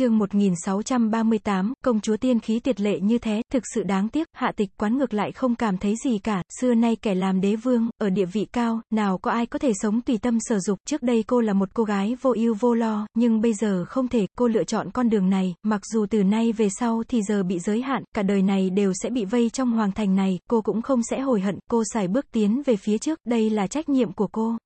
chương 1638, công chúa tiên khí tuyệt lệ như thế, thực sự đáng tiếc, hạ tịch quán ngược lại không cảm thấy gì cả, xưa nay kẻ làm đế vương, ở địa vị cao, nào có ai có thể sống tùy tâm sở dục, trước đây cô là một cô gái vô ưu vô lo, nhưng bây giờ không thể, cô lựa chọn con đường này, mặc dù từ nay về sau thì giờ bị giới hạn, cả đời này đều sẽ bị vây trong hoàng thành này, cô cũng không sẽ hồi hận, cô xài bước tiến về phía trước, đây là trách nhiệm của cô.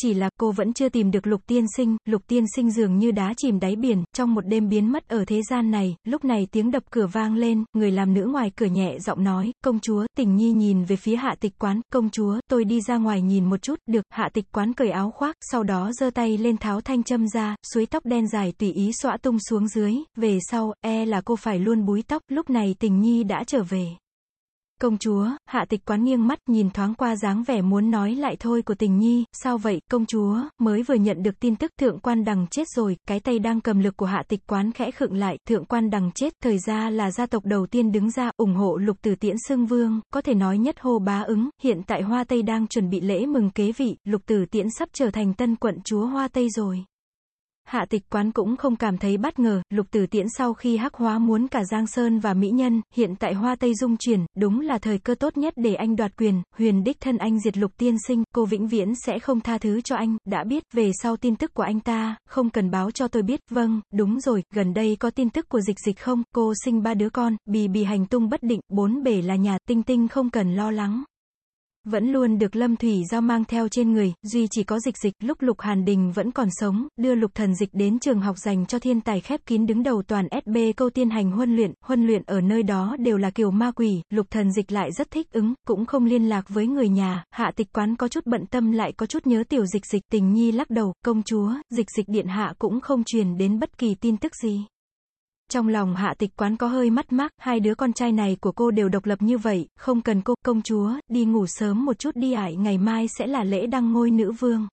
Chỉ là cô vẫn chưa tìm được lục tiên sinh, lục tiên sinh dường như đá chìm đáy biển, trong một đêm biến mất ở thế gian này, lúc này tiếng đập cửa vang lên, người làm nữ ngoài cửa nhẹ giọng nói, công chúa, tình nhi nhìn về phía hạ tịch quán, công chúa, tôi đi ra ngoài nhìn một chút, được, hạ tịch quán cởi áo khoác, sau đó giơ tay lên tháo thanh châm ra, suối tóc đen dài tùy ý xõa tung xuống dưới, về sau, e là cô phải luôn búi tóc, lúc này tình nhi đã trở về. Công chúa, hạ tịch quán nghiêng mắt nhìn thoáng qua dáng vẻ muốn nói lại thôi của tình nhi, sao vậy, công chúa, mới vừa nhận được tin tức thượng quan đằng chết rồi, cái tay đang cầm lực của hạ tịch quán khẽ khựng lại, thượng quan đằng chết, thời ra là gia tộc đầu tiên đứng ra, ủng hộ lục tử tiễn xưng vương, có thể nói nhất hô bá ứng, hiện tại Hoa Tây đang chuẩn bị lễ mừng kế vị, lục tử tiễn sắp trở thành tân quận chúa Hoa Tây rồi. Hạ tịch quán cũng không cảm thấy bất ngờ, lục tử tiễn sau khi hắc hóa muốn cả Giang Sơn và Mỹ Nhân, hiện tại Hoa Tây dung chuyển, đúng là thời cơ tốt nhất để anh đoạt quyền, huyền đích thân anh diệt lục tiên sinh, cô vĩnh viễn sẽ không tha thứ cho anh, đã biết, về sau tin tức của anh ta, không cần báo cho tôi biết, vâng, đúng rồi, gần đây có tin tức của dịch dịch không, cô sinh ba đứa con, bì bì hành tung bất định, bốn bể là nhà, tinh tinh không cần lo lắng. Vẫn luôn được Lâm Thủy Giao mang theo trên người, duy chỉ có dịch dịch, lúc Lục Hàn Đình vẫn còn sống, đưa Lục Thần Dịch đến trường học dành cho thiên tài khép kín đứng đầu toàn SB câu tiên hành huân luyện, huân luyện ở nơi đó đều là kiểu ma quỷ, Lục Thần Dịch lại rất thích ứng, cũng không liên lạc với người nhà, hạ tịch quán có chút bận tâm lại có chút nhớ tiểu dịch dịch, tình nhi lắc đầu, công chúa, dịch dịch điện hạ cũng không truyền đến bất kỳ tin tức gì. Trong lòng hạ tịch quán có hơi mắt mắc, hai đứa con trai này của cô đều độc lập như vậy, không cần cô, công chúa, đi ngủ sớm một chút đi ải, ngày mai sẽ là lễ đăng ngôi nữ vương.